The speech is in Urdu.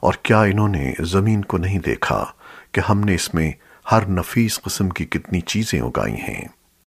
اور کیا انہوں نے زمین کو نہیں دیکھا کہ ہم نے اس میں ہر نفیس قسم کی کتنی چیزیں اگائی ہیں؟